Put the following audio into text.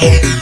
Yeah.